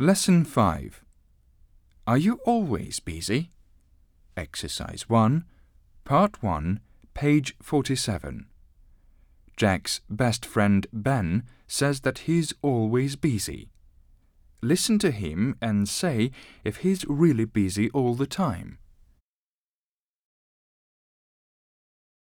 Lesson 5 Are you always busy? Exercise 1, Part 1, page 47. Jack's best friend Ben says that he's always busy. Listen to him and say if he's really busy all the time.